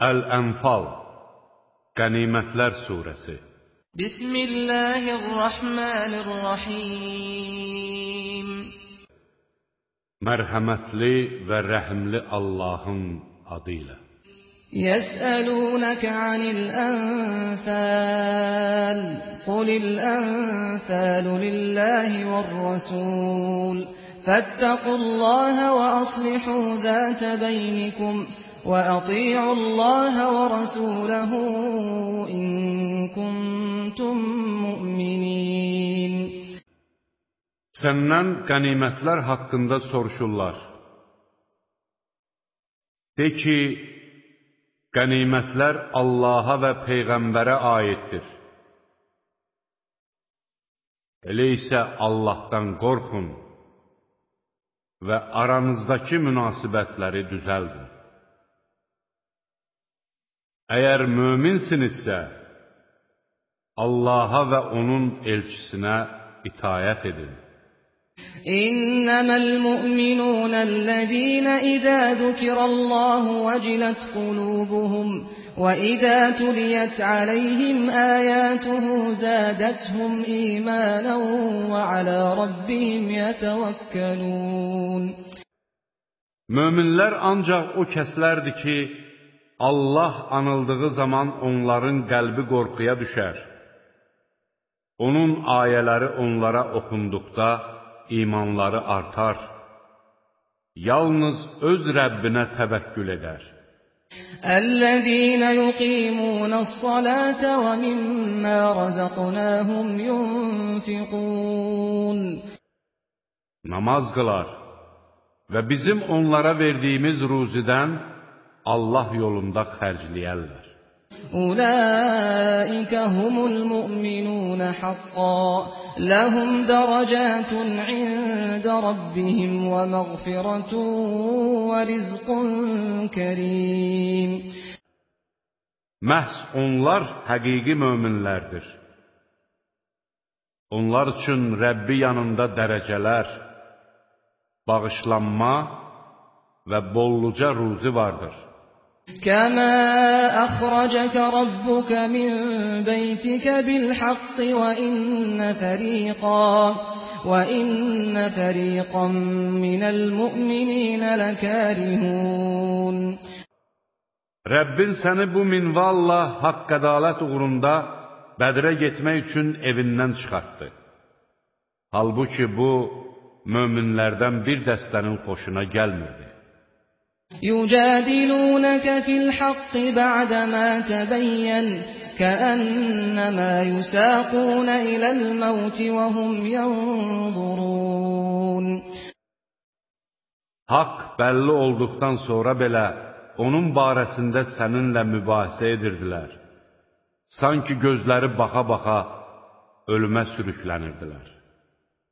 Əl-Ənfal Qənimətlər Suresi Bismillahirrahmanirrahim Mərhəmətli və rəhimli Allahın adıyla يسألونك عن الأنفال قل الأنفال لله والرسول فاتقوا الله وأصلحوا ذات بينكم وأطيعوا الله ورسوله إن كنتم مؤمنين Səndən qənimətlər haqqında soruşurlar. De ki, Qənimətlər Allaha və Peyğəmbərə aiddir. Elə isə Allahdan qorxun və aranızdakı münasibətləri düzəldin. Əgər möminsinizsə, Allaha və onun elçisinə itayət edin. İnnəməl müminunəl-ləzīnə izə zükirəllahu vəcilət qulubuhum və izə tuliyət aleyhim əyətuhu zədəthum imanən və alə rabbihim yətəvəkkəlun. Möminlər ancaq o kəslərdir ki, Allah anıldığı zaman onların qəlbi qorxuya düşər. Onun ayələri onlara oxunduqda, imanları artar, yalnız öz Rəbbinə təvəkkül edər. الذين يقيمون الصلاة ومما رزقناهم ينفقون Namaz qılar və bizim onlara verdiyimiz ruzidən Allah yolunda xərcləyərlər. Ulaika humul mu'minun haqqan. Lahum darajatun 'inda rabbihim və məğfiretun və rizqun kerim. Məhz onlar həqiqi möminlərdir. Onlar üçün Rəbbi yanında dərəcələr, bağışlanma və bolluca ruzi vardır. كما أخرجك ربك من بيتك بالحق وإن فريقا وإن فريقا من المؤمنين لكارهون Rəbbin səni bu minvalla haqq ədalət uğrunda Bədrə getmək üçün evindən çıxartdı. Halbuki bu, möminlərdən bir dəstənin xoşuna gəlmirdi. يجادلونك في الحق بعدما تبين كأنما يساقون إلى الموت وهم ينظرون Haqq bəlli olduqdan sonra belə onun barəsində səninlə mübahisə edirdilər. Sanki gözləri baxa-baxa ölümə sürüklənirdilər.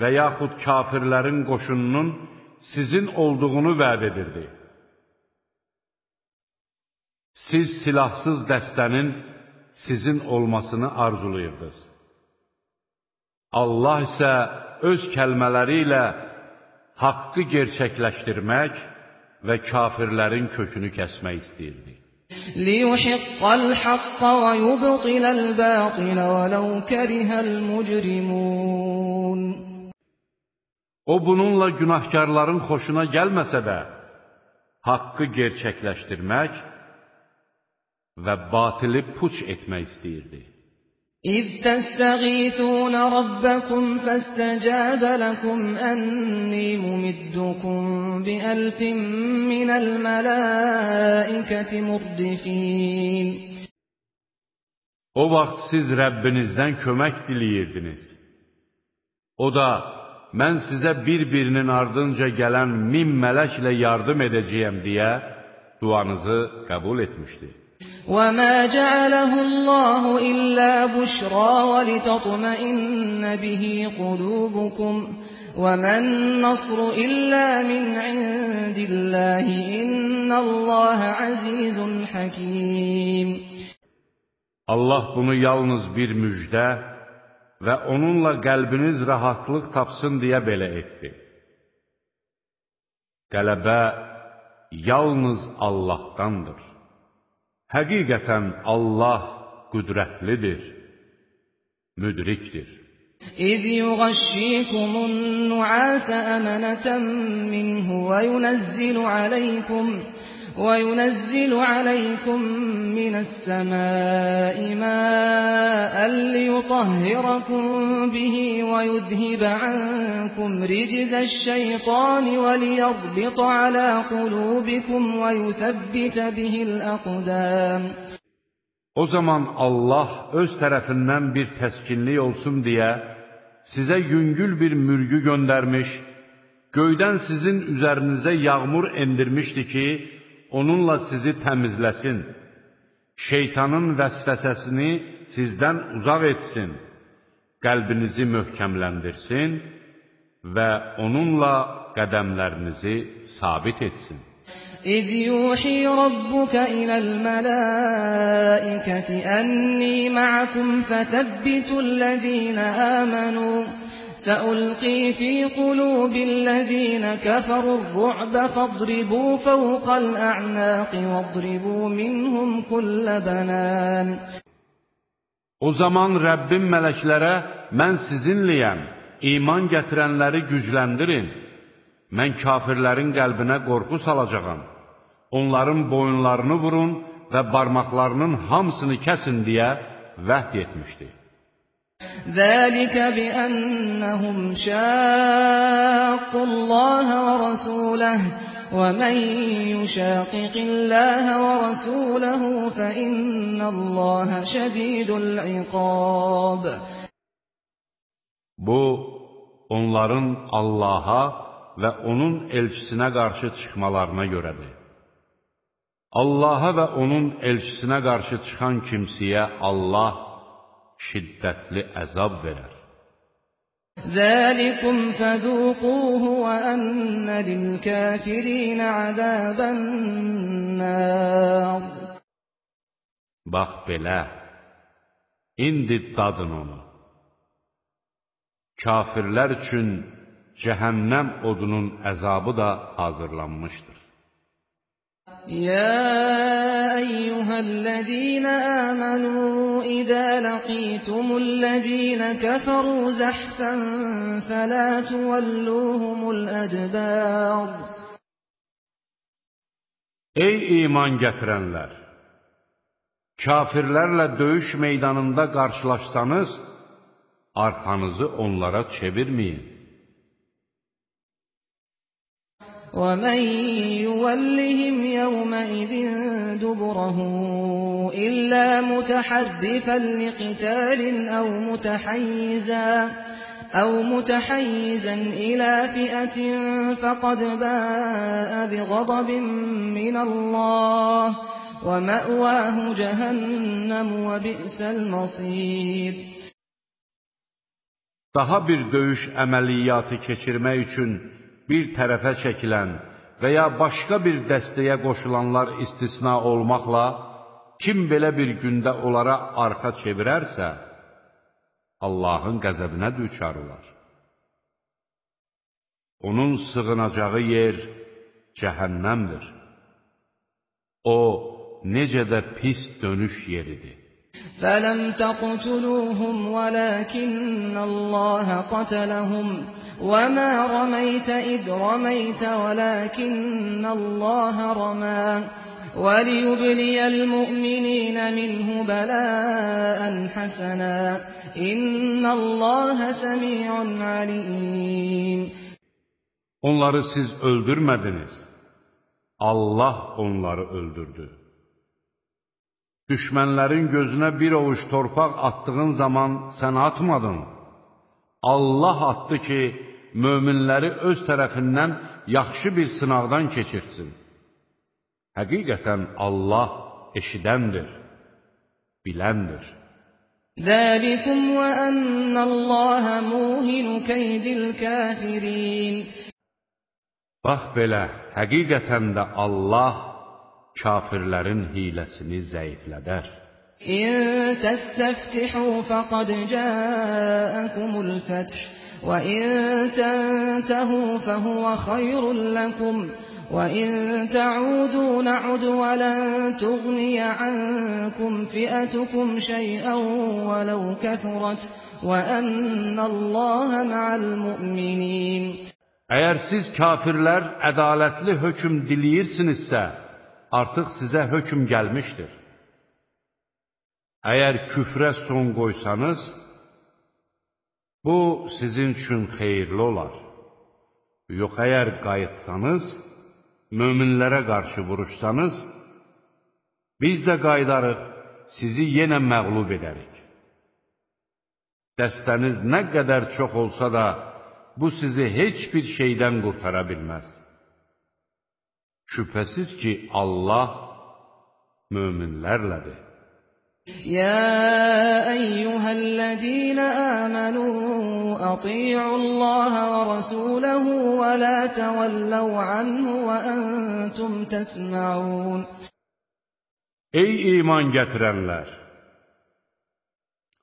və yaxud kafirlərin qoşununun sizin olduğunu vəd edirdi. Siz silahsız dəstənin sizin olmasını arzulayırdınız. Allah isə öz kəlmələri ilə haqqı gerçəkləşdirmək və kafirlərin kökünü kəsmək istəyirdi. لِيُحِقَّ الْحَقَّ وَيُبْطِلَ الْبَاطِلَ وَلَوْ كَرِهَ الْمُجْرِمُونَ O bununla günahkarların xoşuna gəlməsə də, haqqı gerçəkləşdirmək və batili puç etmək istəyirdi. إِذْ تَسْتَغِيثُونَ رَبَّكُمْ فَاسْتَجَابَ لَكُمْ أَنِّي مُمِدُّكُمْ بِأَلْفٍ مِّنَ الْمَلَائِكَةِ مُرْدِفِينَ O vaxt siz Rəbbinizdən kömək diləyirdiniz. O da, mən sizə bir-birinin ardınca gələn min mələklə yardım edəcəyəm deyə duanızı qəbul etmişdi. وَمَا جَعَلَهُ اللَّهُ إِلَّا بُشْرَى وَلِتَطْمَئِنَّ بِهِ قُلُوبُكُمْ وَمَا النَّصْرُ إِلَّا مِنْ عِندِ اللَّهِ إِنَّ اللَّهَ عَزِيزٌ حَكِيمٌ Allah bunu yalnız bir müjdə və onunla qəlbiniz rahatlıq tapsın deyə belə etdi. Qələbə yalnız Allahdandır. Həqiqətən Allah qüdrətlidir, müdrikdir. إِذْ يُغَشِّيكُمُ النُّعَاسَ أَمَنَةً مِّنْهُ وَيُنَزِّلُ عَلَيْكُمْ وَيُنَزِّلُ عَلَيْكُم مِّنَ السَّمَاءِ مَاءً لِّيُطَهِّرَكُم بِهِ وَيُذْهِبَ عَنكُمْ رِجْزَ الشَّيْطَانِ وَلِيَرْبِطَ عَلَىٰ قُلُوبِكُمْ وَيُثَبِّتَ بِهِ الْأَقْدَامَ O zaman Allah öz tərəfindən bir təskinlik olsun deyə sizə yüngül bir mürgü göndərmiş, göydən sizin üzərinizə yağmur endirmişdi ki, onunla sizi təmizləsin, şeytanın vəsvəsəsini sizdən uzaq etsin, qəlbinizi möhkəmləndirsin və onunla qədəmlərinizi sabit etsin. إِذْ يُوحِي رَبُّكَ إِلَى الْمَلَائِكَةِ أَنِّي مَعَكُمْ فَثَبِّتُوا الَّذِينَ آمَنُوا سألقي في قلوب الذين كفروا الرعب فاضربوا فوق الأعناق واضربوا منهم كل بنان O zaman Rəbbim mələklərə, mən sizinliyəm, iman gətirənləri gücləndirin. Mən kafirlərin qəlbinə qorxu salacağam. Onların boyunlarını vurun və barmaqlarının hamısını kəsin deyə vəhd etmişdi. ذلك بأنهم شاقوا الله ورسوله ومن يشاقق الله ورسوله فإن الله شديد العقاب Bu, onların Allaha və onun elçisinə qarşı çıxmalarına görədir. Allaha və onun elçisinə qarşı çıxan kimsəyə Allah şiddətli əzab verər. Zəlikum fəzuquhu və ənnə lilkəfirinə əzəbənnər. Bax belə, indi dadın onu. Kafirlər üçün cəhənnəm odunun əzabı da hazırlanmışdır. يا أيها الذين آمنوا إذا لقيتم الذين كفروا زحفا فلا تولوهم الأدبار Ey iman gətirənlər! Kafirlərlə döyüş meydanında qarşılaşsanız, arxanızı onlara çevirməyin. ومن يولهم يومئذ دبره إلا متحرفا لقتال أو متحيزا أو متحيزا إلى فئة فقد باء بغضب من الله ومأواه جهنم وبئس المصير Daha bir döyüş əməliyyatı keçirmək üçün bir tərəfə çəkilən və ya başqa bir dəstəyə qoşulanlar istisna olmaqla, kim belə bir gündə onlara arxa çevirərsə, Allahın qəzəbinə düçar olar. Onun sığınacağı yer cəhənnəmdir. O, necə də pis dönüş yeridir. فَلَمْ تَقْتُلُوهُمْ وَلَكِنَّ اللَّهَ قَتَلَهُمْ وَمَا رَمَيْتَ إِذْ رَمَيْتَ وَلَكِنَّ اللَّهَ رَمَى وَلِيُبْلِيَ الْمُؤْمِنِينَ مِنْهُ بَلَاءً حَسَنًا إِنَّ اللَّهَ سَمِيعٌ عَلِيمٌ Onları siz öldürmədiniz. Allah onları öldürdü. Düşmənlərin gözünə bir ovuc torpaq attığın zaman sən atmadın. Allah atdı ki, möminləri öz tərəfindən yaxşı bir sınaqdan keçirtsin. Həqiqətən Allah eşidəndir, biləndir. Zəlikum və ənnəllaha muhinu keydil kafirin. Bax belə, həqiqətən də Allah kafirlərin hiləsini zəiflədər. İn təstəftixu fəqad cəəəkumul fəth. وإن تنتهوا فهو خير لكم وإن تعودوا نعد ولن تغني عنكم فئتكم شيئا ولو كثرت وأن الله مع المؤمنين Əgər siz kafirlər ədalətli hökm diləyirsinizsə, artıq sizə hökm gəlmişdir. Əgər küfrə son qoysanız, bu sizin üçün xeyirli olar. Yox, əgər qayıtsanız, möminlərə qarşı vuruşsanız, biz də qaydarıq, sizi yenə məğlub edərik. Dəstəniz nə qədər çox olsa da, bu sizi heç bir şeydən qurtara bilməz. Şübhəsiz ki, Allah möminlərlədir. يا أيها الذين آمنوا أطيعوا الله ورسوله ولا تولوا عنه وأنتم تسمعون Ey iman gətirənlər!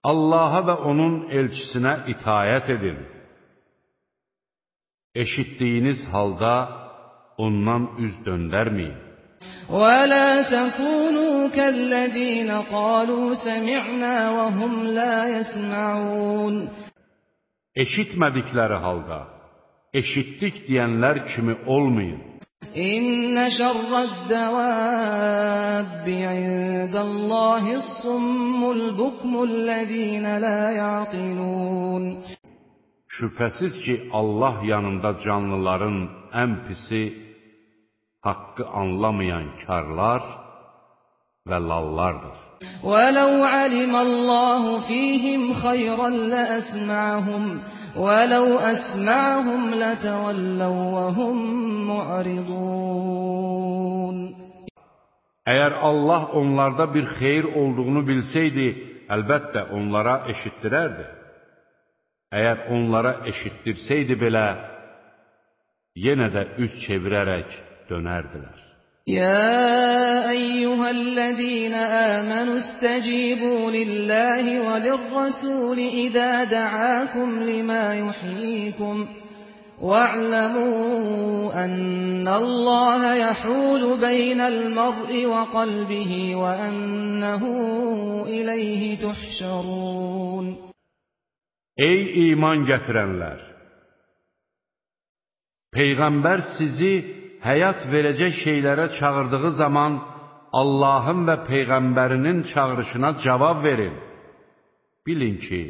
Allaha və onun elçisinə itayət edin. Eşitdiyiniz halda ondan üz döndərməyin. ولا تكونوا كالذين قالوا سمعنا وهم لا يسمعون Eşitmədikləri halda, eşitdik deyənlər kimi olmayın. إن شر الدواب عند الله الصم البكم الذين لا يعقلون Şübhəsiz ki, Allah yanında canlıların ən pisi haqqı anlamayan karlar və lallardır. ولو علم الله فيهم خيرا لأسمعهم ولو أسمعهم لتولوا وهم معرضون Əgər Allah onlarda bir xeyir olduğunu bilsəydi, əlbəttə onlara eşitdirərdi. Əgər onlara eşitdirsəydi belə, yenə də üz çevirərək dönərdilər. يا أيها الذين آمنوا استجيبوا لله وللرسول إذا دعاكم لما يحييكم واعلموا أن الله يحول بين المرء وقلبه وأنه إليه تحشرون Ey iman gətirənlər! Peyğəmbər sizi həyat verəcək şeylərə çağırdığı zaman Allahın və Peyğəmbərinin çağırışına cavab verin. Bilin ki,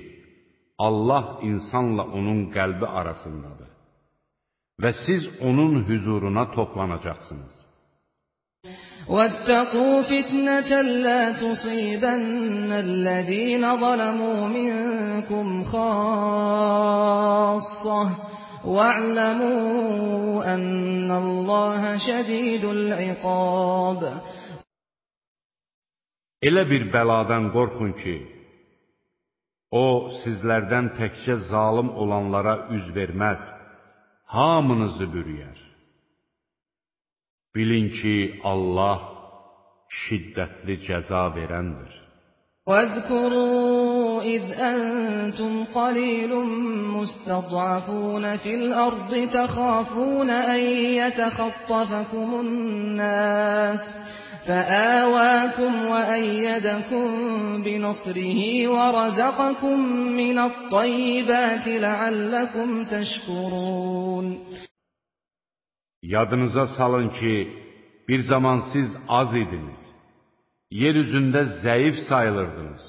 Allah insanla onun qəlbi arasındadır və siz onun hüzuruna toplanacaqsınız. واتقوا فتنة لا تصيبن الذين ظلموا منكم خاصة واعلموا أن الله شديد العقاب Elə bir bəladan qorxun ki, o sizlərdən təkcə zalim olanlara üz verməz, hamınızı bürüyər. Bilin ki, Allah şiddətli cəza verəndir. واذكروا إذ أنتم قليل مستضعفون في الأرض تخافون أن يتخطفكم الناس فآواكم وأيدكم بنصره ورزقكم من الطيبات لعلكم تشكرون Yadınıza salın ki, bir zaman siz az idiniz. yer üzündə zəif sayılırdınız.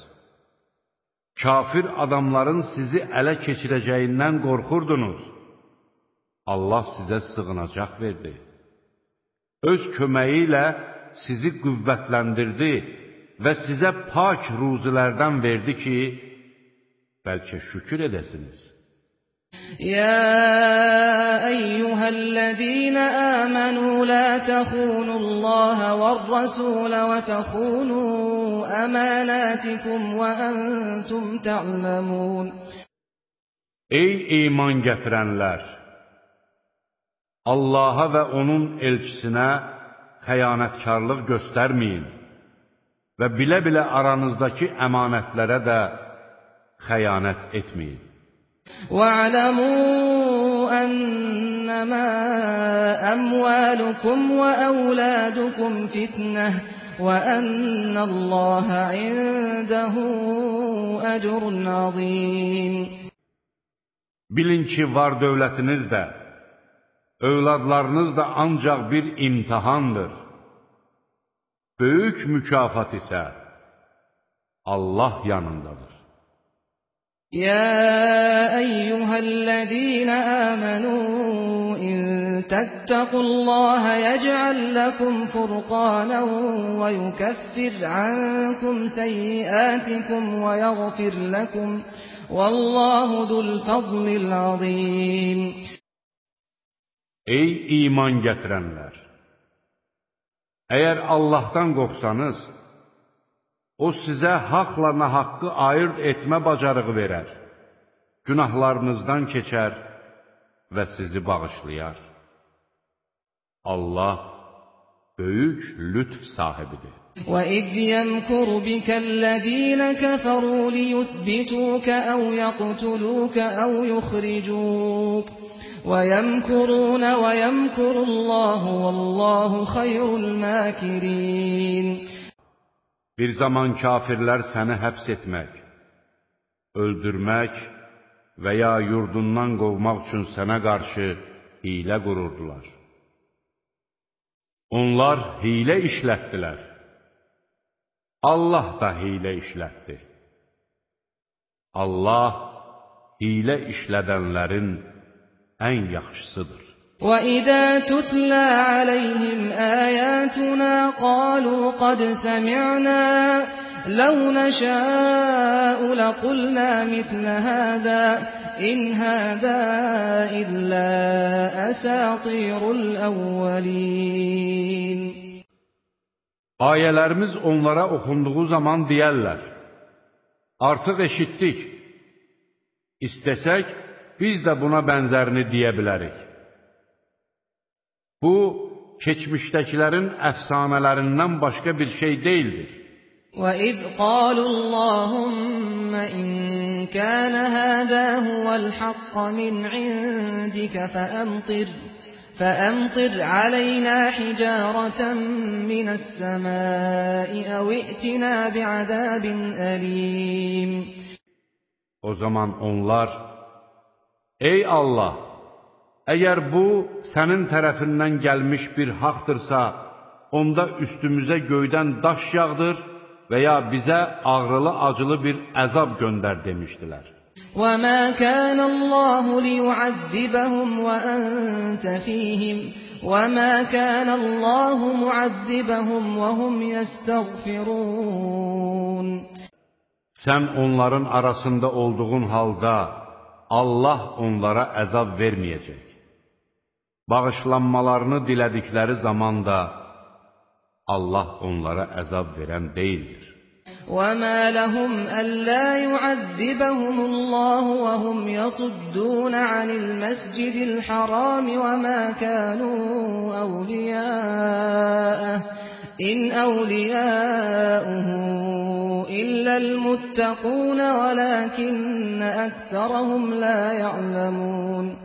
Kafir adamların sizi ələ keçirəcəyindən qorxurdunuz. Allah sizə sığınacaq verdi. Öz köməyi ilə sizi qüvvətləndirdi və sizə pak ruzilərdən verdi ki, bəlkə şükür edəsiniz. يا أيها الذين آمنوا لا تخونوا الله والرسول وتخونوا أماناتكم وأنتم تعلمون Ey iman gətirənlər! Allaha və onun elçisinə xəyanətkarlıq göstərməyin və bilə-bilə aranızdakı əmanətlərə də xəyanət etməyin. وَاعْلَمُوا أَنَّمَا أَمْوَالُكُمْ وَأَوْلَادُكُمْ فِتْنَةٌ وَأَنَّ اللَّهَ عِندَهُ أَجْرٌ عَظِيمٌ Bilin ki, var dövlətiniz də, övladlarınız da ancaq bir imtihandır. Böyük mükafat isə Allah yanındadır. يا أيها الذين آمنوا إن تتقوا الله يجعل لكم فرقانا ويكفر عنكم سيئاتكم ويغفر لكم والله ذو الفضل العظيم Ey iman gətirənlər! Əgər Allahdan qorxsanız, O sizə haqla nahaqqı ayırt etmə bacarığı verər, günahlarınızdan keçər və sizi bağışlayar. Allah böyük lütf sahibidir. وَإِذْ يَمْكُرُ بِكَ الَّذِينَ كَفَرُوا لِيُثْبِتُوكَ أَوْ يَقْتُلُوكَ أَوْ يُخْرِجُوكَ وَيَمْكُرُونَ وَيَمْكُرُ اللَّهُ وَاللَّهُ خَيْرُ الْمَاكِرِينَ Bir zaman kafirlər səni həbs etmək, öldürmək və ya yurdundan qovmaq üçün sənə qarşı hilə qururdular. Onlar hilə işlətdilər. Allah da hilə işlətdi. Allah hilə işlədənlərin ən yaxşısıdır. وَإِذَا تُتْلَى عَلَيْهِمْ آيَاتُنَا قَالُوا قَدْ سَمِعْنَا لَوْ نَشَاءُ لَقُلْنَا مِثْلَ هَذَا إِنْ هَذَا إِلَّا أَسَاطِيرُ الْأَوَّلِينَ Ayələrimiz onlara oxunduğu zaman deyərlər, artıq eşitdik, istəsək, biz də buna bənzərini deyə bilərik. Bu, keçmişdəkilərin əfsanələrindən başqa bir şey deyildir. وَإِذْ قَالُوا اللَّهُمَّ إِن كَانَ هَذَا هُوَ الْحَقَّ مِنْ عِندِكَ فَأَمْطِرْ فَأَمْطِرْ عَلَيْنَا حِجَارَةً مِنَ السَّمَاءِ أَوْ ائْتِنَا بِعَذَابٍ أَلِيمٍ O zaman onlar, Ey Allah! Əgər bu, sənin tərəfindən gəlmiş bir haqdırsa, onda üstümüzə göydən daş yağdır və ya bizə ağrılı-acılı bir əzab göndər demişdilər. وَمَا كَانَ اللَّهُ لِيُعَذِّبَهُمْ وَأَنْتَ فِيهِمْ وَمَا كَانَ اللَّهُ مُعَذِّبَهُمْ وَهُمْ يَسْتَغْفِرُونَ Sən onların arasında olduğun halda Allah onlara əzab verməyəcək. Bağışlanmalarını dilədikləri zaman da Allah onlara əzab verən deyildir. وَمَا لَهُمْ أَلَّا يُعَذِّبَهُمُ اللَّهُ وَهُمْ يَصُدُّونَ عَنِ الْمَسْجِدِ الْحَرَامِ وَمَا كَانُوا أَوْلِيَاءَهُ إِنْ أَوْلِيَاؤُهُ إِلَّا الْمُتَّقُونَ وَلَكِنَّ أَكْثَرَهُمْ لَا يَعْلَمُونَ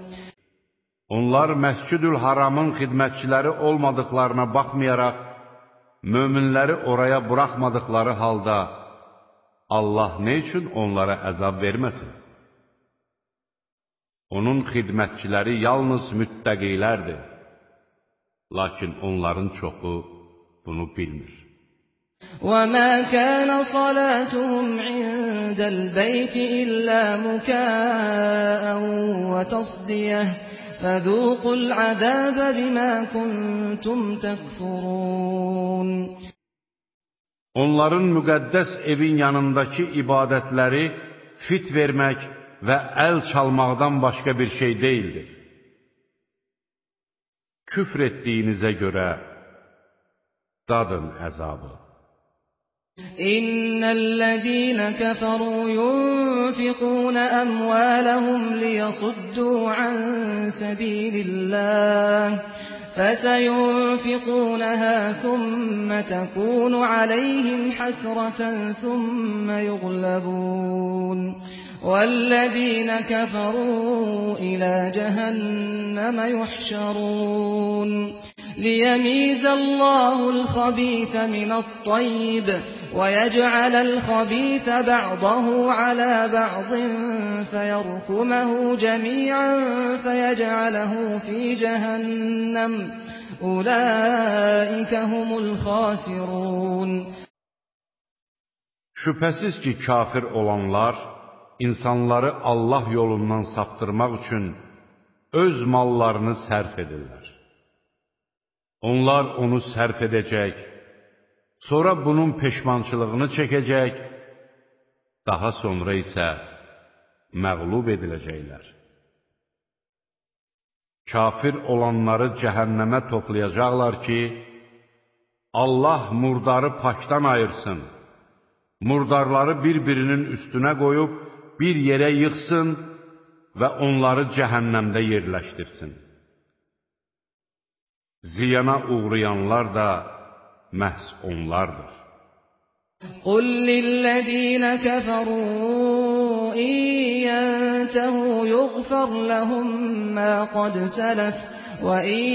Onlar Məscid-ül Haramın xidmətçiləri olmadıqlarına baxmayaraq, möminləri oraya buraxmadıqları halda, Allah nə üçün onlara əzab verməsin? Onun xidmətçiləri yalnız müttəqilərdir. Lakin onların çoxu bunu bilmir. وَمَا كَانَ صَلَاتُهُمْ عِندَ الْبَيْتِ إِلَّا مُكَاءً وَتَصْدِيَةً فَذُوقُوا الْعَذَابَ بِمَا كُنْتُمْ تَكْفُرُونَ Onların müqəddəs evin yanındakı ibadətləri fit vermək və əl çalmaqdan başqa bir şey deyildir. Küfr etdiyinizə görə dadın əzabı. إن الذين كفروا ينفقون أموالهم ليصدوا عن سبيل الله فسينفقونها ثم تكون عليهم حسرة ثم يغلبون والذين كفروا إلى جهنم يحشرون ليميز الله الخبيث من الطيب ويجعل الخبيث بعضه على بعض فيركمه جميعا فيجعله في جهنم أولئك هم الخاسرون Şübhəsiz ki, kafir olanlar insanları Allah yolundan saptırmaq üçün öz mallarını sərf edirlər. Onlar onu sərf edəcək, sonra bunun peşmançılığını çəkəcək, daha sonra isə məğlub ediləcəklər. Kafir olanları cəhənnəmə toplayacaqlar ki, Allah murdarı pakdan ayırsın, murdarları bir-birinin üstünə qoyub bir yerə yıxsın və onları cəhənnəmdə yerləşdirsin. Ziyana uğrayanlar da məhz onlardır. Qul lillezîne kəfəru iyyəntəhu yuqfər ləhum mə ma qad selef ve in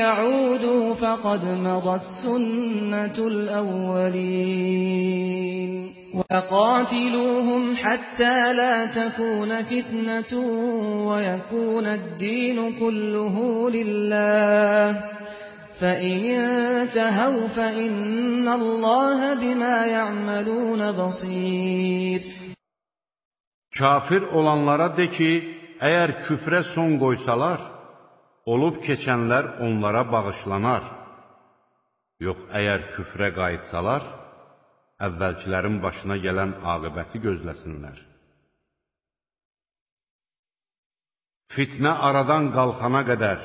ya'udû faqad madat sunnetul evvelîn. وقاتلوهم حتى لا تكون فتنة ويكون الدين كله لله فإن انتهوا فإن الله بما يعملون بصير Kafir olanlara de ki, əgər küfrə son qoysalar, olub keçənlər onlara bağışlanar. Yox, əgər küfrə qayıtsalar, əvvəlkilərin başına gələn aqibəti gözləsinlər. Fitnə aradan qalxana qədər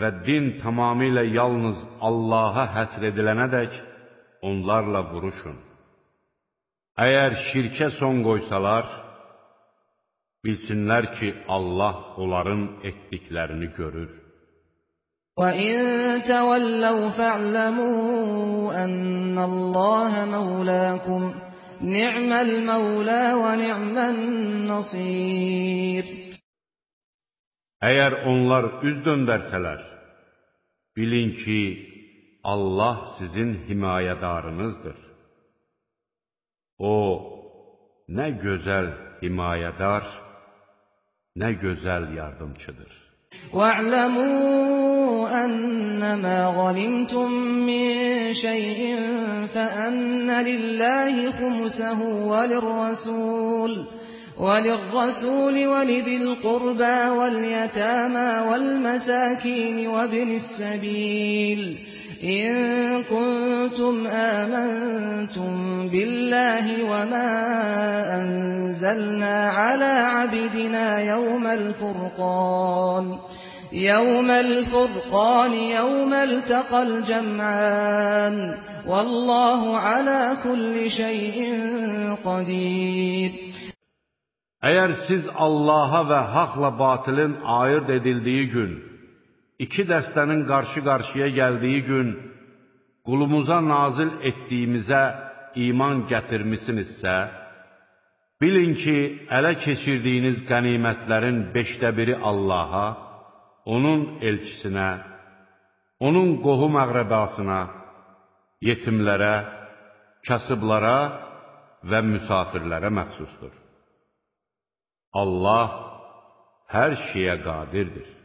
və din tamamilə yalnız Allaha həsr edilənədək onlarla vuruşun. Əgər şirkə son qoysalar, bilsinlər ki, Allah onların etdiklərini görür. وَإِن تَوَلَّوْا فَاعْلَمُوا أَنَّ اللَّهَ مَوْلَاكُمْ نِعْمَ الْمَوْلَى وَنِعْمَ النَّصِيرُ Əgər onlar üz döndərsələr, bilin ki, Allah sizin himayədarınızdır. O, nə gözəl himayədar, nə gözəl yardımçıdır. وَاعْلَمُوا أَنَّمَا غَنِمْتُم مِّن شَيْءٍ فَأَنَّ لِلَّهِ خُمُسَهُ وَلِلرَّسُولِ وللرسول ولذي القربى واليتامى والمساكين وابن السبيل إن كنتم آمنتم بالله وما أنزلنا على عبدنا يوم الفرقان يوم الفرقان يوم التقى الجمعان والله على كل شيء قدير Əgər siz Allaha və haqla batilin ayırt edildiyi gün, iki dəstənin qarşı-qarşıya gəldiyi gün, qulumuza nazil etdiyimizə iman gətirmisinizsə, bilin ki, ələ keçirdiyiniz qənimətlərin beşdə biri Allaha, onun elçisinə, onun qohum əqrəbasına, yetimlərə, kasıblara və müsafirlərə məxsusdur. Allah hər şeyə qadirdir.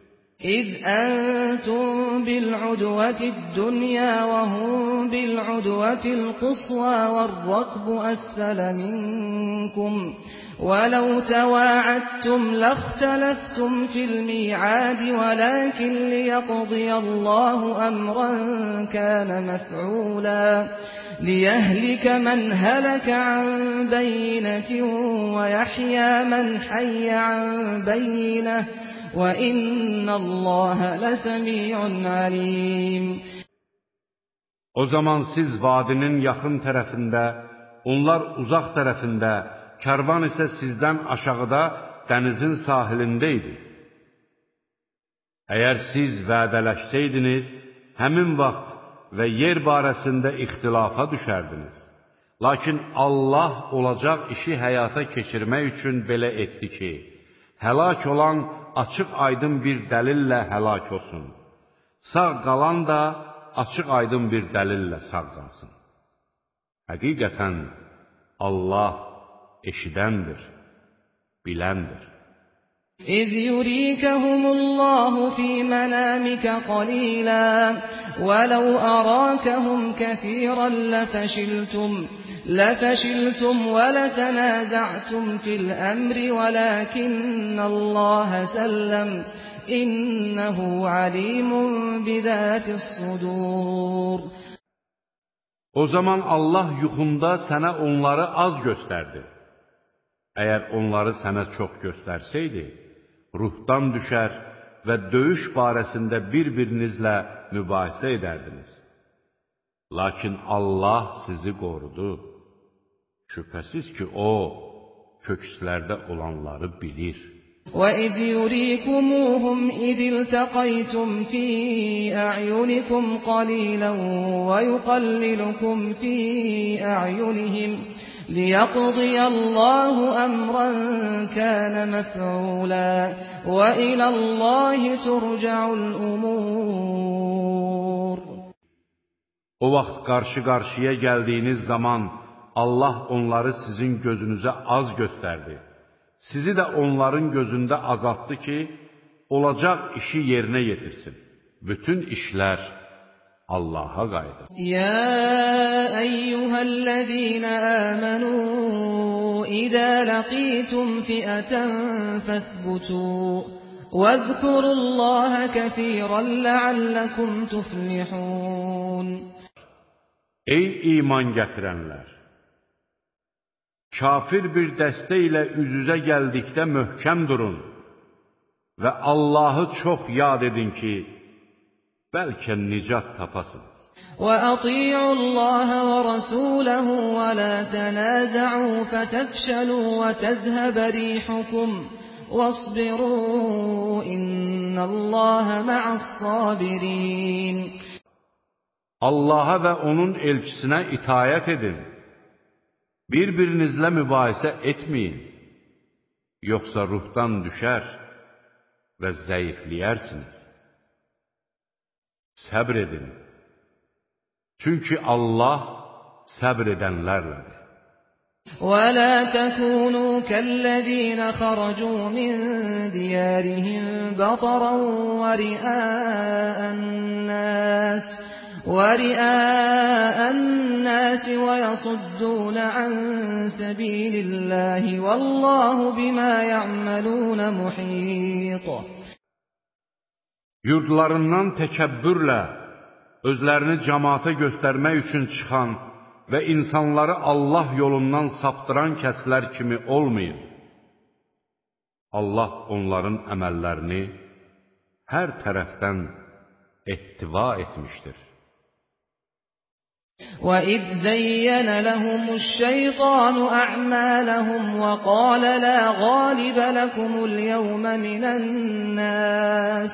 إذ أنتم بالعدوة الدنيا وهم بالعدوة القصوى والركب أسفل منكم ولو تواعدتم لاختلفتم في الميعاد ولكن ليقضي الله أمرا كان مفعولا ليهلك من هلك عن بينة ويحيى من حي عن بينة وإن الله لسميع عليم O zaman siz vadinin yaxın tərəfində, onlar uzaq tərəfində, kərvan isə sizdən aşağıda dənizin sahilində idi. Əgər siz vədələşsəydiniz, həmin vaxt və yer barəsində ixtilafa düşərdiniz. Lakin Allah olacaq işi həyata keçirmək üçün belə etdi ki, həlak olan açıq aydın bir dəlillə həlak olsun. Sağ qalan da açıq aydın bir dəlillə sağ qalsın. Həqiqətən Allah eşidəndir, biləndir. إذ يريكهم الله في منامك قليلا ولو أراكهم كثيرا لفشلتم لفشلتم ولتنازعتم في الأمر ولكن الله سلم إنه عليم بذات الصدور O zaman Allah yuxunda sənə onları az göstərdi. Əgər onları sənə çox göstərsəydi, ruhdan düşər və döyüş barəsində bir-birinizlə mübahisə edərdiniz. Lakin Allah sizi qorudu. Şübhəsiz ki, O, kökslərdə olanları bilir. وَإِذْ يُرِيكُمُوهُمْ إِذِ الْتَقَيْتُمْ فِي أَعْيُنِكُمْ قَلِيلًا وَيُقَلِّلُكُمْ فِي أَعْيُنِهِمْ ليقضي الله أمرا كان مفعولا وإلى الله ترجع الأمور O vaxt qarşı-qarşıya gəldiyiniz zaman Allah onları sizin gözünüzə az göstərdi. Sizi də onların gözündə azaltdı ki, olacaq işi yerinə yetirsin. Bütün işlər Allah'a qayıdın. Ya eyyuhellezina amanu idza laqitum fi'atan fathbutu vezkurullaha kesiran la'allakum tuflihun Ey iman gətirənlər Kafir bir dəstə ilə üz-üzə gəldikdə möhkəm durun və Allahı çox yad edin ki, bəlkə nicat tapasınız. وَأَطِيعُوا اللَّهَ وَرَسُولَهُ وَلَا تَنَازَعُوا فَتَفْشَلُوا وَتَذْهَبَ رِيحُكُمْ وَاصْبِرُوا إِنَّ اللَّهَ مَعَ الصَّابِرِينَ Allaha və onun elçisinə itayət edin. Bir-birinizlə mübahisə etməyin. Yoxsa ruhdan düşər və zəifləyərsiniz. Səbr edin. Çünki Allah səbr edənlərlədir. ولا تكونوا كالذين خرجوا من ديارهم بطرا ورئاء الناس ورئاء الناس ويصدون عن سبيل الله والله بما يعملون محيط Yurdlarından təkəbbürlə özlərini cəmaata göstərmək üçün çıxan və insanları Allah yolundan saptıran kəslər kimi olmayın. Allah onların əməllərini hər tərəfdən ehtiva etmişdir. وَإِذْ زَيَّنَ لَهُمُ الشَّيْطَانُ أَعْمَالَهُمْ وَقَالَ لَا غَالِبَ لَكُمُ الْيَوْمَ مِنَ النَّاسِ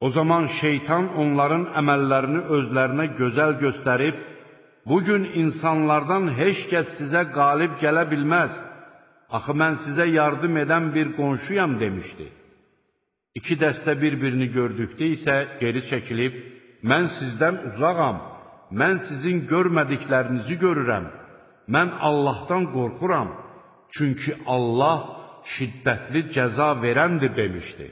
O zaman şeytan onların əməllərini özlərinə gözəl göstərib, bugün insanlardan heç kəs sizə qalib gələ bilməz, axı mən sizə yardım edən bir qonşuyam demişdi. İki dəstə bir-birini gördükdə isə geri çəkilib, mən sizdən uzağam, mən sizin görmədiklərinizi görürəm, mən Allahdan qorxuram, çünki Allah şiddətli cəza verəndir demişdi.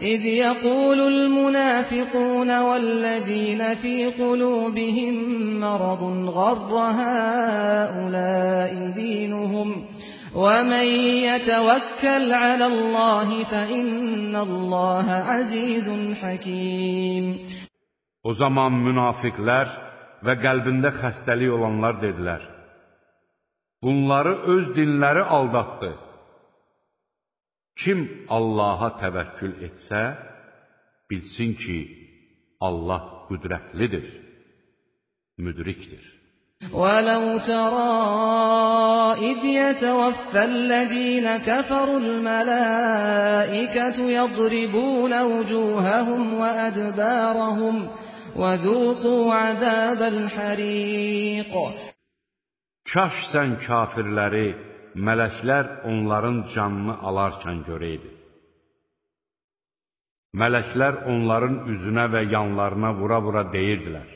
إذ يقول المنافقون والذين في قلوبهم مرض غر هؤلاء دينهم ومن يتوكل على الله فإن الله عزيز حكيم O zaman münafiqlər və qəlbində xəstəlik olanlar dedilər, Bunları öz dinləri aldatdı. Kim Allaha təvəkkül etsə, bilsin ki, Allah qüdrətlidir, müdrikdir. وَلَوْ تَرَى إِذْ يَتَوَفَّى الَّذِينَ كَفَرُوا الْمَلَائِكَةُ يَضْرِبُونَ وُجُوهَهُمْ وَأَدْبَارَهُمْ وَذُوقُوا عَذَابَ الْحَرِيقِ Kaş sən kafirləri, mələklər onların canını alarkən görəydi. Mələklər onların üzünə və yanlarına vura-vura deyirdilər.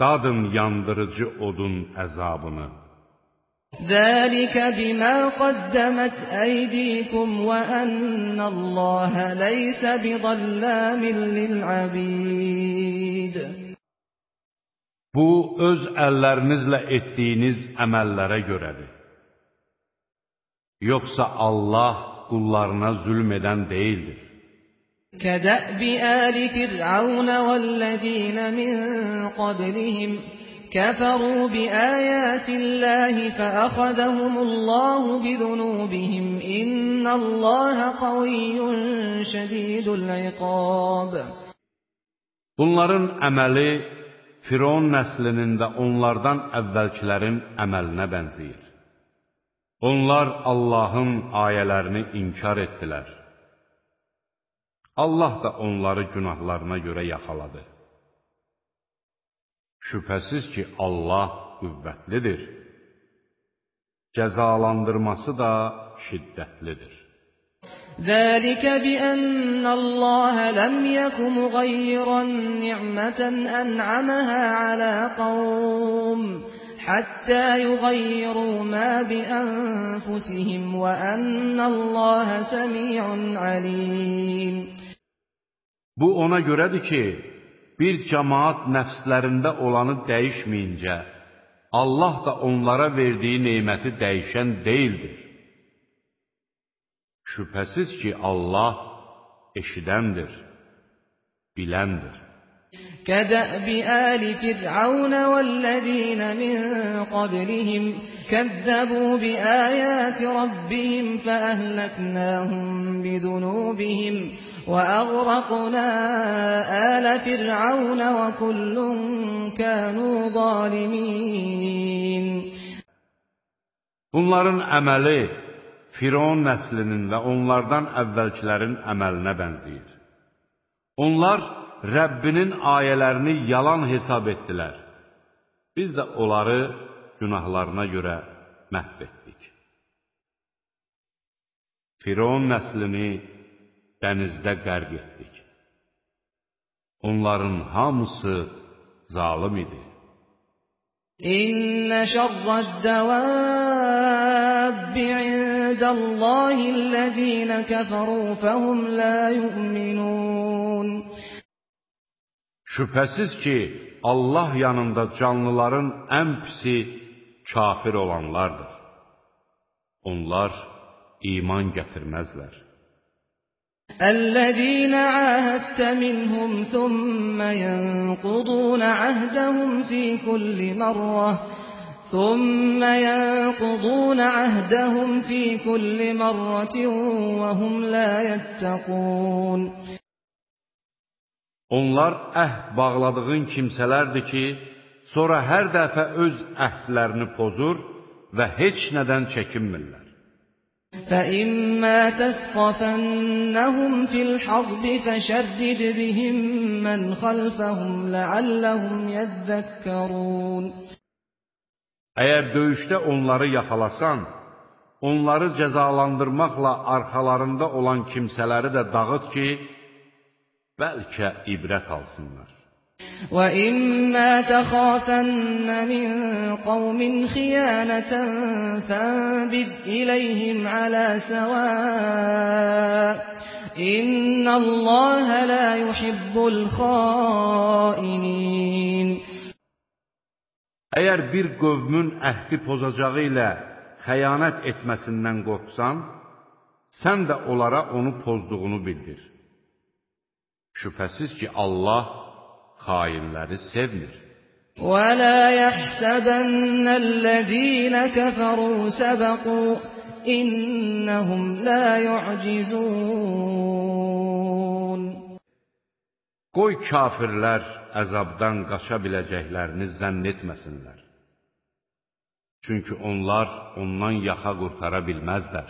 Dadın yandırıcı odun əzabını. Zəlikə bimə qaddəmət əydikum və ənnəlləhə leysə bidəllamin lil'abid. Bu, öz əllərinizlə etdiyiniz əməllərə görədir. Yoxsa Allah qullarına zülm edən deyildir. كدأب آل فرعون والذين من قبلهم كفروا بآيات الله فأخذهم الله بذنوبهم إن الله قوي شديد العقاب Bunların əməli Firon nəslinin də onlardan əvvəlkilərin əməlinə bənzəyir. Onlar Allahın ayələrini inkar etdilər. Allah da onları günahlarına görə yaxaladı. Şübhəsiz ki, Allah qüvvətlidir. Cəzalandırması da şiddətlidir. ذلك بأن الله لم يك مغيرا نعمة أنعمها على قوم حتى يغيروا ما بأنفسهم وأن الله سميع عليم Bu ona görədir ki, bir cəmaat nəfslərində olanı dəyişməyincə, Allah da onlara verdiyi neməti dəyişən deyildir. Şübhəsiz ki, Allah eşidəndir, biləndir. كدأب آل فرعون والذين من قبلهم كذبوا بآيات ربهم فأهلكناهم بذنوبهم وأغرقنا آل فرعون وكل كانوا ظالمين Bunların əməli Firon nəslinin və onlardan əvvəlkilərin əməlinə bənzəyir. Onlar Rəbbinin ayələrini yalan hesab etdilər. Biz də onları günahlarına görə məhv etdik. Firon nəslini dənizdə qərq etdik. Onların hamısı zalim idi. İnnə şərrəd-dəvəbbi indəllahillezîne kəfərû fəhum la yu'minun. Şübhəsiz ki, Allah yanında canlıların ən pisi kafir olanlardır. Onlar iman gətirməzlər. الذين عاهدت منهم ثم ينقضون عهدهم في كل مرة ثم ينقضون عهدهم في كل مرة وهم لا يتقون Onlar əhd bağladığın kimsələrdir ki, sonra hər dəfə öz əhdlərini pozur və heç nədən çəkinmirlər. فَإِمَّا تَثْقَفَنَّهُمْ فِي الْحَرْبِ فَشَرِّدْ بِهِمْ مَنْ خَلْفَهُمْ لَعَلَّهُمْ يَذَّكَّرُونَ Əgər döyüşdə onları yaxalasan, onları cəzalandırmaqla arxalarında olan kimsələri də dağıt ki, bəlkə ibrət alsınlar. وَإِمَّا تَخَافَنَّ مِنْ قَوْمٍ خِيَانَةً فَانبِذْ إِلَيْهِمْ عَلَى سَوَاءٍ إِنَّ اللَّهَ لَا يُحِبُّ الْخَائِنِينَ Əgər bir qövmün əhdi pozacağı ilə xəyanət etməsindən qorxsan, sən də onlara onu pozduğunu bildir. Şübhəsiz ki, Allah xainləri sevmir. وَلَا يَحْسَبَنَّ الَّذِينَ كَفَرُوا سَبَقُوا إِنَّهُمْ لَا يُعْجِزُونَ Qoy kafirlər əzabdan qaça biləcəklərini zənn etməsinlər. Çünki onlar ondan yaxa qurtara bilməzlər.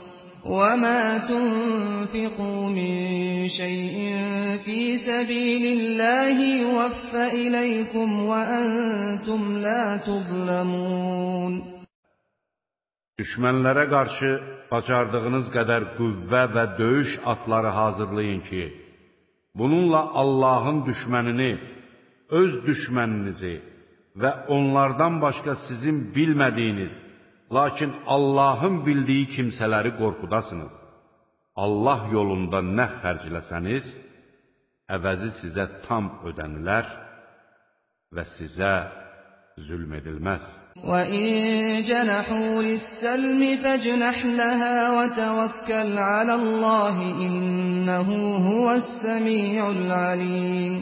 وَمَا تُنفِقُوا مِن شَيْءٍ فِي سَبِيلِ اللَّهِ يُوَفَّ إِلَيْكُمْ وَأَنتُمْ لَا تُظْلَمُونَ Düşmənlərə qarşı bacardığınız qədər qüvvə və döyüş atları hazırlayın ki, bununla Allahın düşmənini, öz düşməninizi və onlardan başqa sizin bilmədiyiniz, lakin Allahın bildiyi kimsələri qorxudasınız. Allah yolunda nə xərcləsəniz, əvəzi sizə tam ödənilər və sizə zülm edilməz. وَإِن جَنَحُوا لِلسَّلْمِ فَاجْنَحْ لَهَا وَتَوَكَّلْ عَلَى اللَّهِ إِنَّهُ هُوَ السَّمِيعُ الْعَلِيمُ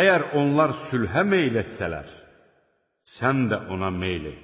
Əgər onlar sülhə meyl etsələr, sən də ona meyl et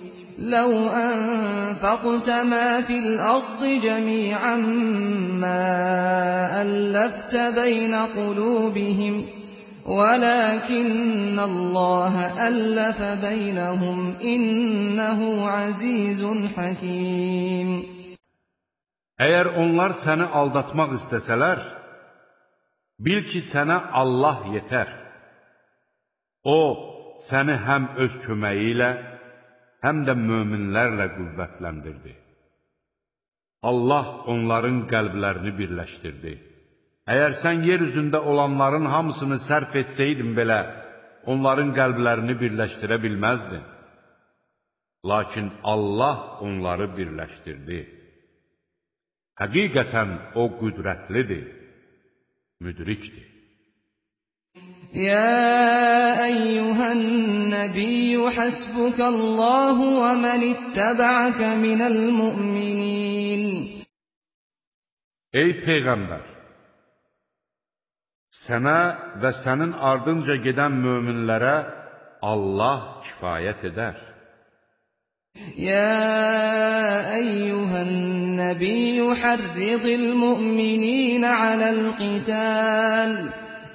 لَوْ أَنفَقْتَ مَا فِي الْأَرْضِ جَمِيعًا مَّا أَلَّفْتَ بَيْنَ قُلُوبِهِمْ وَلَٰكِنَّ اللَّهَ أَلَّفَ بَيْنَهُمْ ۚ إِنَّهُ عَزِيزٌ حَكِيمٌ Əgər onlar səni aldatmaq istəsələr, bil ki, sənə Allah yetər. O, səni həm öz köməyi ilə, həm də möminlərlə qüvvətləndirdi. Allah onların qəlblərini birləşdirdi. Əgər sən yer üzündə olanların hamısını sərf etsəydin belə, onların qəlblərini birləşdirə bilməzdin. Lakin Allah onları birləşdirdi. Həqiqətən O qüdrətlidir, müdrikdir. يَا أَيُّهَا النَّبِيُّ حَسْبُكَ اللَّهُ وَمَنِ اتَّبَعَكَ مِنَ الْمُؤْمِنِينَ Ey Peyğəmbər! Sənə və sənin ardınca gedən möminlərə Allah kifayət edər. يَا أَيُّهَا النَّبِيُّ حَرِّضِ الْمُؤْمِنِينَ عَلَى الْقِتَالِ ۚ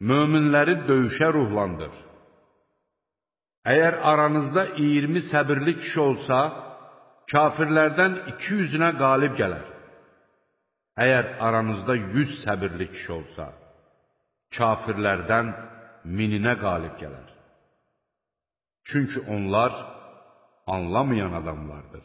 Möminləri döyüşə ruhlandır. Əgər aranızda 20 səbirli kişi olsa, kafirlərdən 200-ünə qalib gələr. Əgər aranızda 100 səbirli kişi olsa, kafirlərdən mininə qalib gələr. Çünki onlar anlamayan adamlardır.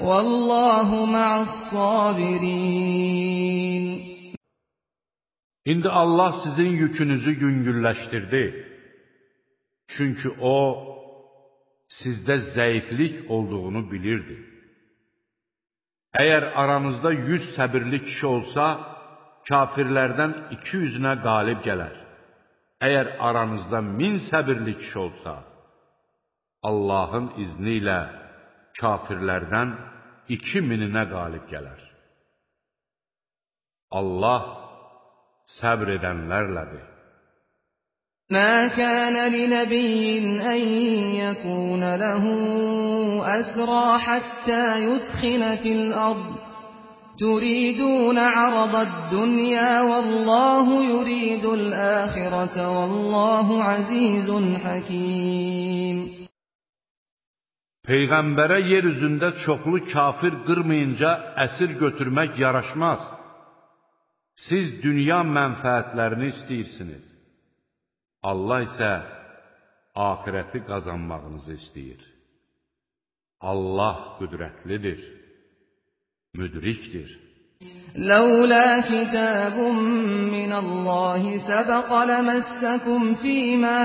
Vallahu ma'as-sabirin İndi Allah sizin yükünüzü yüngülləşdirdi. Çünki o sizdə zəiflik olduğunu bilirdi. Əgər aranızda 100 səbirli kişi olsa, kafirlərdən 200-nə qalib gələr. Əgər aranızda 1000 səbirli kişi olsa, Allahın izni ilə kafirlərdən iki mininə qalib gələr. Allah səbr edənlərlədir. ما كان لنبي أن يكون له أسرى حتى يثخن في الأرض تريدون عرض الدنيا والله يريد الآخرة والله عزيز حكيم Peyğəmbərə yer üzündə çoxlu kafir qırmayınca əsir götürmək yaraşmaz. Siz dünya mənfəətlərini istəyirsiniz. Allah isə axirəti qazanmağınızı istəyir. Allah qüdrətlidir, müdrikdir. لولا كتاب من الله سبق لمسكم فيما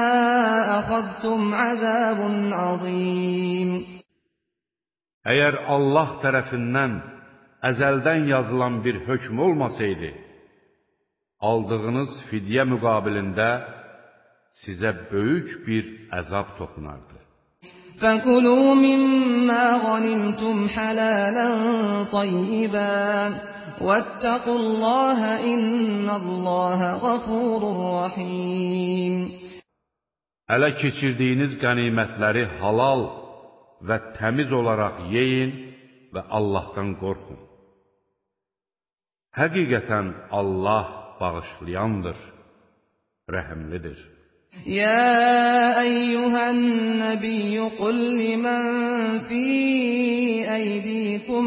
أخذتم عذاب عظيم Əgər Allah tərəfindən əzəldən yazılan bir hökm olmasaydı, aldığınız fidyə müqabilində sizə böyük bir əzab toxunardı. فكلوا مما غنمتم حلالا طيبا واتقوا الله إن الله غفور رحيم Ələ keçirdiyiniz qənimətləri halal və təmiz olaraq yeyin və Allahdan qorxun. Həqiqətən Allah bağışlayandır, rəhimlidir. يا أيها النبي قل لمن في أيديكم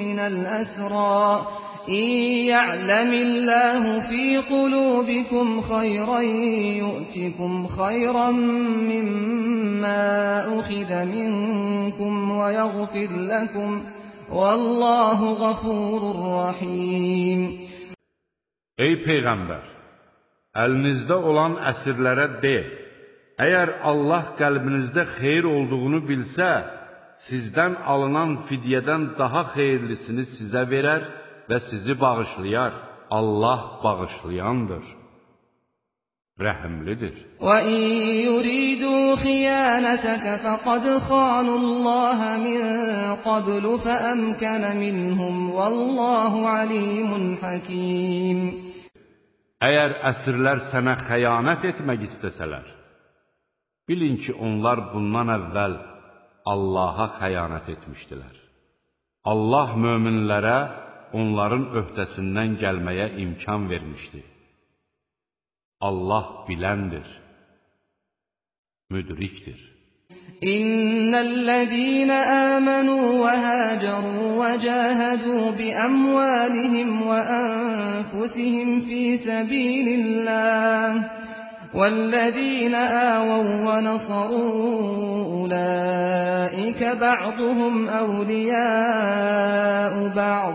من الأسرى إن يعلم الله في قلوبكم خيرا يؤتكم خيرا مما أخذ منكم ويغفر لكم والله غفور رحيم Ey Peyğəmbər! Əlinizdə olan əsirlərə de, əgər Allah qəlbinizdə xeyir olduğunu bilsə, sizdən alınan fidyədən daha xeyirlisini sizə verər və sizi bağışlayar. Allah bağışlayandır. Rəhimlidir. Və in yuridu xiyanətəkə fəqad xanullaha min qablu fəəmkənə minhum vallahu alimun hakim. Əgər əsirlər sənə xəyanət etmək istəsələr, bilin ki, onlar bundan əvvəl Allaha xəyanət etmişdilər. Allah möminlərə onların öhdəsindən gəlməyə imkan vermişdi. Allah biləndir, müdrikdir. إن الذين آمنوا وهاجروا وجاهدوا بأموالهم وأنفسهم في سبيل الله والذين آووا ونصروا أولئك بعضهم أولياء بعض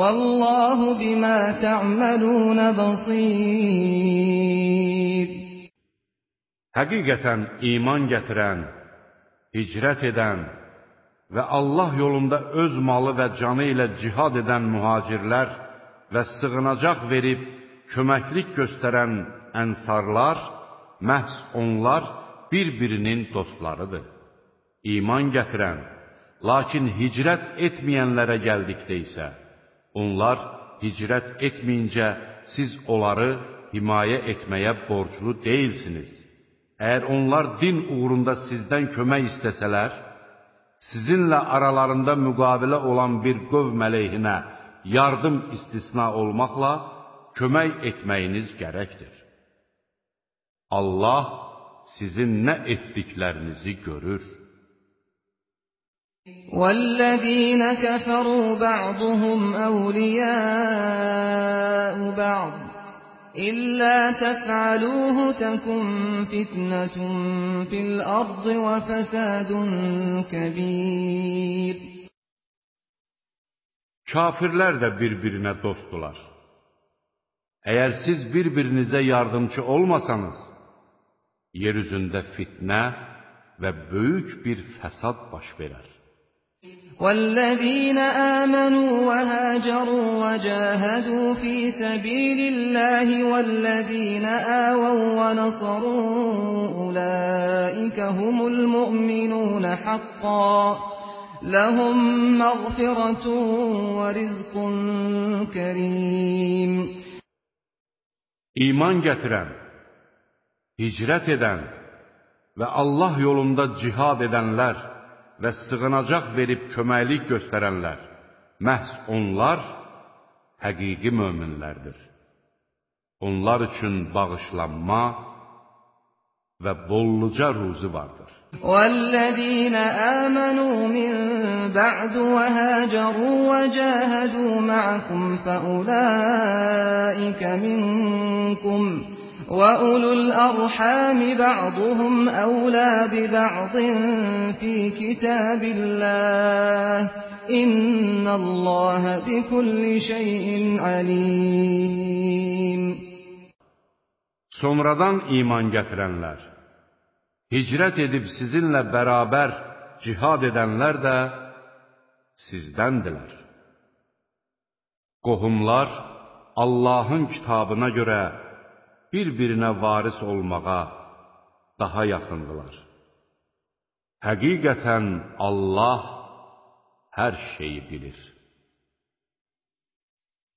Vallahu bima ta'malun basir. Həqiqətən iman gətirən, hicrət edən və Allah yolunda öz malı və canı ilə cihad edən mühacirlər və sığınacaq verib köməklik göstərən ənsarlar, məhz onlar bir-birinin dostlarıdır. İman gətirən, lakin hicrət etməyənlərə gəldikdə isə, onlar hicrət etməyincə siz onları himayə etməyə borclu deyilsiniz. Əgər onlar din uğrunda sizdən kömək istəsələr, sizinlə aralarında müqavilə olan bir qövm əleyhinə yardım istisna olmaqla kömək etməyiniz gərəkdir. Allah sizin nə etdiklərinizi görür. وَالَّذِينَ كَفَرُوا بَعْضُهُمْ أَوْلِيَاءُ بَعْضٍ إِلَّا تَفْعَلُوهُ تَكُنْ فِتْنَةٌ فِي الْأَرْضِ وَفَسَادٌ كَبِيرٌ Kafirlər də bir-birinə dostdular. Əgər siz bir-birinizə yardımcı olmasanız, yer üzündə fitnə və böyük bir fəsad baş verər. والذين آمنوا وهاجروا وجاهدوا في سبيل الله والذين آووا ونصروا أولئك هم المؤمنون حقا. لهم مغفرة ورزق كريم. İman gətirən, hicrət edən və Allah yolunda cihad edənlər və sığınacaq verib köməklik göstərənlər, məhz onlar həqiqi möminlərdir. Onlar üçün bağışlanma və bolluca ruzi vardır. وَالَّذِينَ آمَنُوا مِن بَعْدُ وَهَاجَرُوا وَجَاهَدُوا مَعَكُمْ فَأُولَئِكَ مِنكُمْ وَأُولُو الْأَرْحَامِ بَعْضُهُمْ أَوْلَى بِبَعْضٍ فِي كِتَابِ اللَّهِ إِنَّ اللَّهَ بِكُلِّ شَيْءٍ عَلِيمٌ Sonradan iman gətirənlər, hicrət edib sizinlə bərabər cihad edənlər də sizdəndirlər. Qohumlar Allahın kitabına görə bir-birinə varis olmağa daha yaxındılar. Həqiqətən Allah hər şeyi bilir.